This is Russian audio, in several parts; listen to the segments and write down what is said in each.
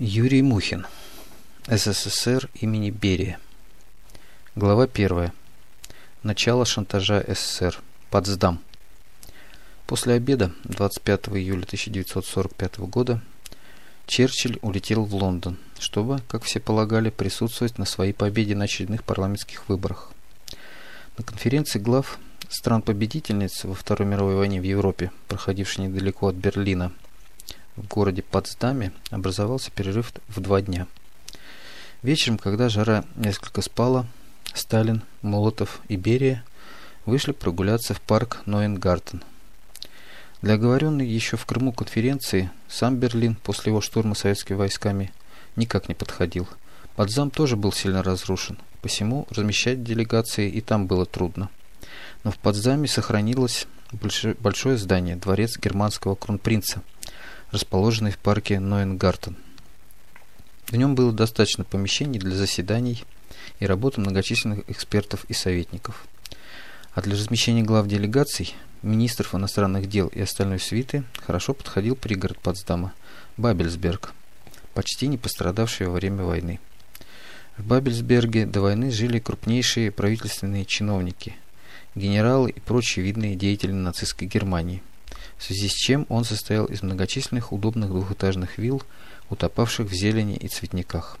Юрий Мухин. СССР имени Берия. Глава 1. Начало шантажа СССР. Потсдам. После обеда 25 июля 1945 года Черчилль улетел в Лондон, чтобы, как все полагали, присутствовать на своей победе на очередных парламентских выборах. На конференции глав стран-победительниц во Второй мировой войне в Европе, проходившей недалеко от Берлина, в городе Потсдаме образовался перерыв в два дня. Вечером, когда жара несколько спала, Сталин, Молотов и Берия вышли прогуляться в парк Ноенгартен. Для оговоренной еще в Крыму конференции сам Берлин после его штурма советскими войсками никак не подходил. Потсдам тоже был сильно разрушен, посему размещать делегации и там было трудно. Но в Потсдаме сохранилось большое здание, дворец германского кронпринца – расположенный в парке Ноенгартен. В нем было достаточно помещений для заседаний и работы многочисленных экспертов и советников. А для размещения глав делегаций, министров иностранных дел и остальной свиты хорошо подходил пригород Потсдама – Бабельсберг, почти не пострадавший во время войны. В Бабельсберге до войны жили крупнейшие правительственные чиновники, генералы и прочие видные деятели нацистской Германии – в связи с чем он состоял из многочисленных удобных двухэтажных вилл, утопавших в зелени и цветниках.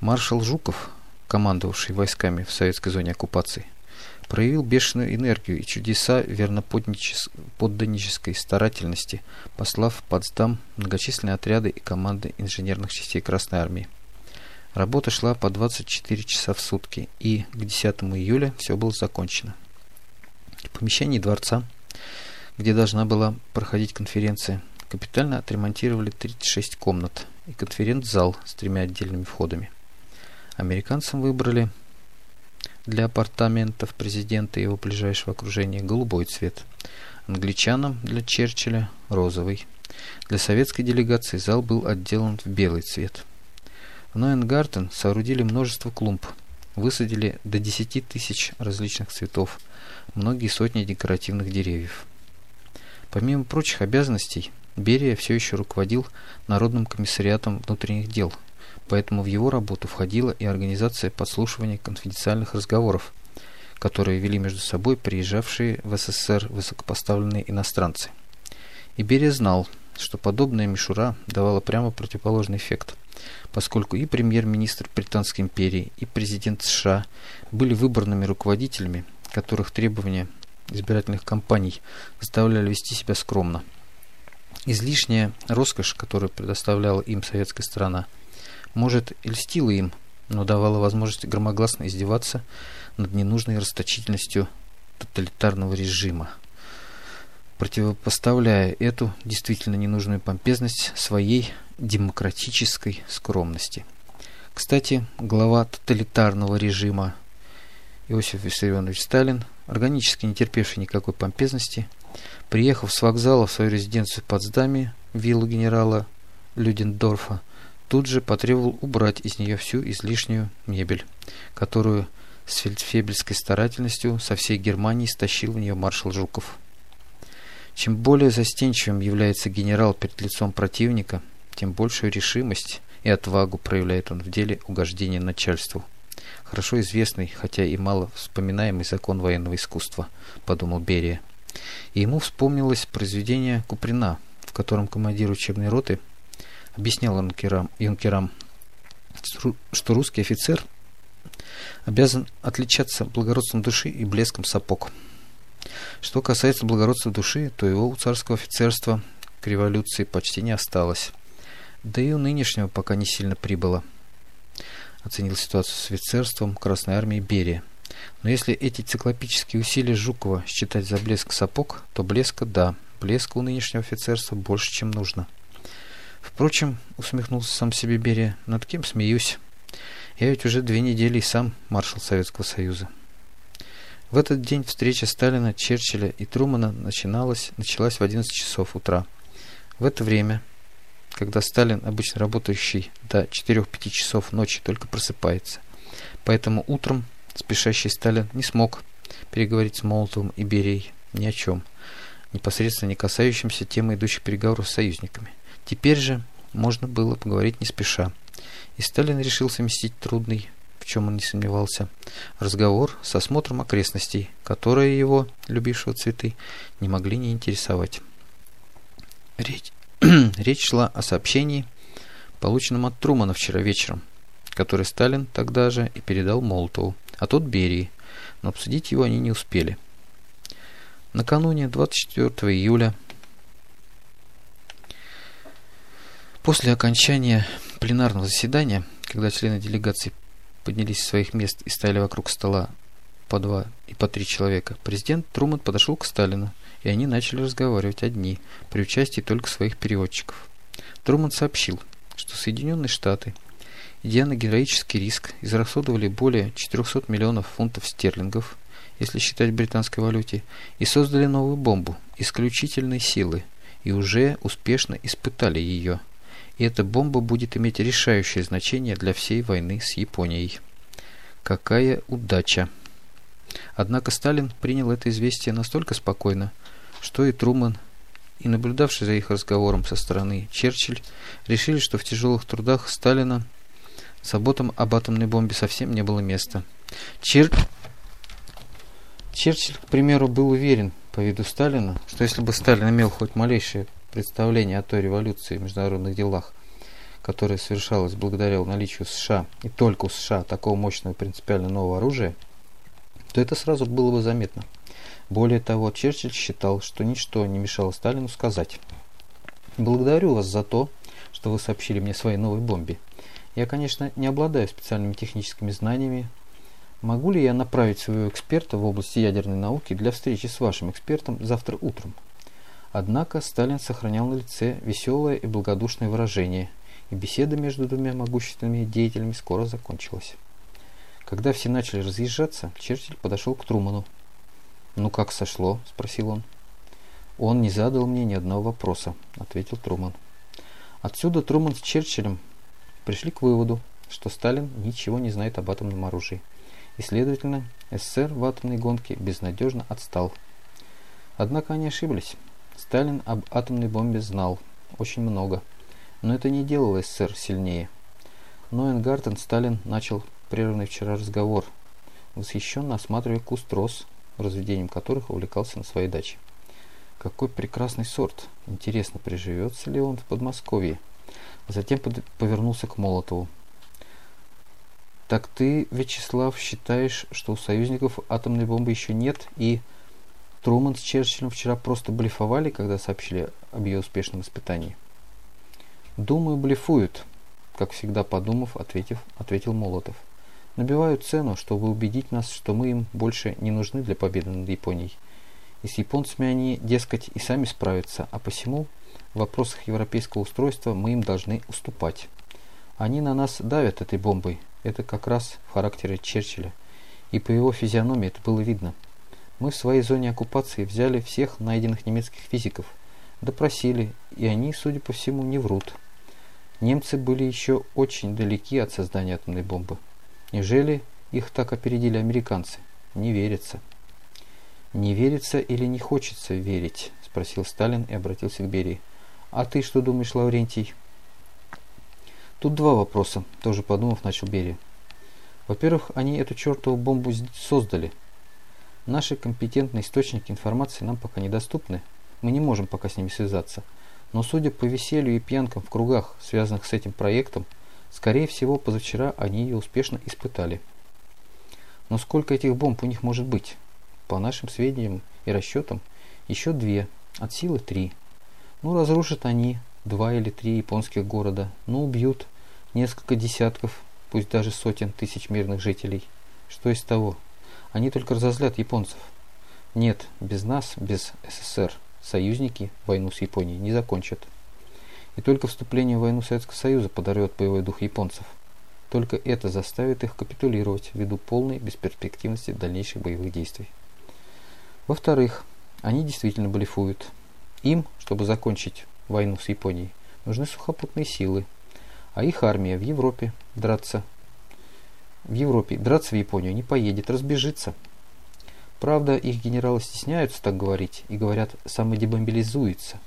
Маршал Жуков, командовавший войсками в советской зоне оккупации, проявил бешеную энергию и чудеса верноподданнической старательности, послав в Потсдам многочисленные отряды и команды инженерных частей Красной Армии. Работа шла по 24 часа в сутки, и к 10 июля все было закончено. В помещении дворца где должна была проходить конференция, капитально отремонтировали 36 комнат и конференц-зал с тремя отдельными входами. Американцам выбрали для апартаментов президента и его ближайшего окружения голубой цвет, англичанам для Черчилля розовый. Для советской делегации зал был отделан в белый цвет. В Ноенгартен соорудили множество клумб, высадили до 10 тысяч различных цветов, многие сотни декоративных деревьев. Помимо прочих обязанностей, Берия все еще руководил Народным комиссариатом внутренних дел, поэтому в его работу входила и организация подслушивания конфиденциальных разговоров, которые вели между собой приезжавшие в СССР высокопоставленные иностранцы. И Берия знал, что подобная мишура давала прямо противоположный эффект, поскольку и премьер-министр Британской империи, и президент США были выборными руководителями, которых требования избирательных кампаний заставляли вести себя скромно. Излишняя роскошь, которую предоставляла им советская страна, может и льстила им, но давала возможность громогласно издеваться над ненужной расточительностью тоталитарного режима, противопоставляя эту действительно ненужную помпезность своей демократической скромности. Кстати, глава тоталитарного режима Иосиф Виссарионович Сталин органически не терпевший никакой помпезности, приехав с вокзала в свою резиденцию в Потсдаме, виллу генерала Людендорфа, тут же потребовал убрать из нее всю излишнюю мебель, которую с фельдфебельской старательностью со всей Германии стащил в нее маршал Жуков. Чем более застенчивым является генерал перед лицом противника, тем большую решимость и отвагу проявляет он в деле угождения начальству хорошо известный, хотя и мало вспоминаемый закон военного искусства, подумал Берия. И ему вспомнилось произведение Куприна, в котором командир учебной роты объяснял юнкерам, юнкерам что русский офицер обязан отличаться благородством души и блеском сапог. Что касается благородства души, то его у царского офицерства к революции почти не осталось. Да и у нынешнего пока не сильно прибыло оценил ситуацию с офицерством Красной Армии Берия. Но если эти циклопические усилия Жукова считать за блеск сапог, то блеска да, блеска у нынешнего офицерства больше, чем нужно. Впрочем, усмехнулся сам себе Берия, над кем смеюсь. Я ведь уже две недели и сам маршал Советского Союза. В этот день встреча Сталина, Черчилля и Трумана начиналась, началась в 11 часов утра. В это время когда Сталин, обычно работающий до 4-5 часов ночи, только просыпается. Поэтому утром спешащий Сталин не смог переговорить с Молотовым и Берией ни о чем, непосредственно не касающимся темы идущих переговоров с союзниками. Теперь же, можно было поговорить не спеша. И Сталин решил совместить трудный, в чем он не сомневался, разговор с осмотром окрестностей, которые его, любившего цветы, не могли не интересовать. Речь, речь шла о сообщении, полученном от Трумана вчера вечером, который Сталин тогда же и передал Молотову, а тот Берии, но обсудить его они не успели. Накануне 24 июля После окончания пленарного заседания, когда члены делегации поднялись с своих мест и стояли вокруг стола по два и по три человека, президент Труман подошел к Сталину, и они начали разговаривать одни, при участии только своих переводчиков. Труман сообщил, что Соединенные Штаты, идя на героический риск, израсходовали более 400 миллионов фунтов стерлингов, если считать британской валюте, и создали новую бомбу исключительной силы, и уже успешно испытали ее – и эта бомба будет иметь решающее значение для всей войны с Японией. Какая удача! Однако Сталин принял это известие настолько спокойно, что и Труман, и наблюдавший за их разговором со стороны Черчилль решили, что в тяжелых трудах Сталина заботам об атомной бомбе совсем не было места. Чер... Черчилль, к примеру, был уверен по виду Сталина, что если бы Сталин имел хоть малейшее представление о той революции в международных делах, которая совершалась благодаря наличию США и только у США такого мощного принципиально нового оружия, то это сразу было бы заметно. Более того, Черчилль считал, что ничто не мешало Сталину сказать «Благодарю вас за то, что вы сообщили мне своей новой бомбе. Я, конечно, не обладаю специальными техническими знаниями. Могу ли я направить своего эксперта в области ядерной науки для встречи с вашим экспертом завтра утром?» Однако Сталин сохранял на лице веселое и благодушное выражение, и беседа между двумя могущественными деятелями скоро закончилась. Когда все начали разъезжаться, Черчилль подошел к Труману. «Ну как сошло?» – спросил он. «Он не задал мне ни одного вопроса», – ответил Труман. Отсюда Труман с Черчиллем пришли к выводу, что Сталин ничего не знает об атомном оружии, и, следовательно, СССР в атомной гонке безнадежно отстал. Однако они ошиблись. Сталин об атомной бомбе знал очень много, но это не делало СССР сильнее. Но Энгартен Сталин начал прерванный вчера разговор, восхищенно осматривая куст роз, разведением которых увлекался на своей даче. Какой прекрасный сорт! Интересно, приживется ли он в Подмосковье? Затем повернулся к Молотову. Так ты, Вячеслав, считаешь, что у союзников атомной бомбы еще нет и Труман с Черчиллем вчера просто блефовали, когда сообщили об ее успешном испытании. «Думаю, блефуют», — как всегда подумав, ответив, ответил Молотов. «Набивают цену, чтобы убедить нас, что мы им больше не нужны для победы над Японией. И с японцами они, дескать, и сами справятся, а посему в вопросах европейского устройства мы им должны уступать. Они на нас давят этой бомбой, это как раз в характере Черчилля, и по его физиономии это было видно». Мы в своей зоне оккупации взяли всех найденных немецких физиков, допросили, и они, судя по всему, не врут. Немцы были еще очень далеки от создания атомной бомбы. Неужели их так опередили американцы? Не верится. «Не верится или не хочется верить?» – спросил Сталин и обратился к Берии. «А ты что думаешь, Лаврентий?» Тут два вопроса, тоже подумав, начал Берия. Во-первых, они эту чертову бомбу создали – Наши компетентные источники информации нам пока недоступны, мы не можем пока с ними связаться. Но судя по веселью и пьянкам в кругах, связанных с этим проектом, скорее всего, позавчера они ее успешно испытали. Но сколько этих бомб у них может быть? По нашим сведениям и расчетам, еще две, от силы три. Ну, разрушат они два или три японских города, ну, убьют несколько десятков, пусть даже сотен тысяч мирных жителей. Что из того? Они только разозлят японцев. Нет, без нас, без СССР, союзники войну с Японией не закончат. И только вступление в войну Советского Союза подорвет боевой дух японцев. Только это заставит их капитулировать ввиду полной бесперспективности дальнейших боевых действий. Во-вторых, они действительно блефуют. Им, чтобы закончить войну с Японией, нужны сухопутные силы, а их армия в Европе драться в Европе, драться в Японию не поедет, разбежится. Правда, их генералы стесняются так говорить и говорят «самодебомбилизуется».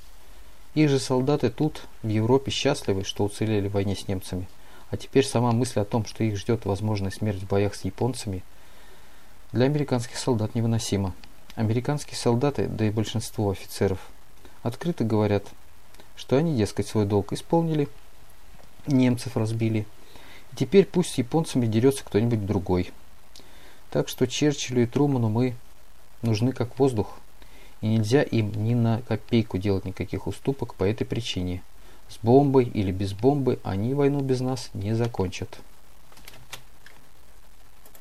Их же солдаты тут, в Европе, счастливы, что уцелели в войне с немцами. А теперь сама мысль о том, что их ждет возможная смерть в боях с японцами, для американских солдат невыносима. Американские солдаты, да и большинство офицеров, открыто говорят, что они, дескать, свой долг исполнили, немцев разбили, и теперь пусть с японцами дерется кто-нибудь другой. Так что Черчиллю и Труману мы нужны как воздух, и нельзя им ни на копейку делать никаких уступок по этой причине. С бомбой или без бомбы они войну без нас не закончат.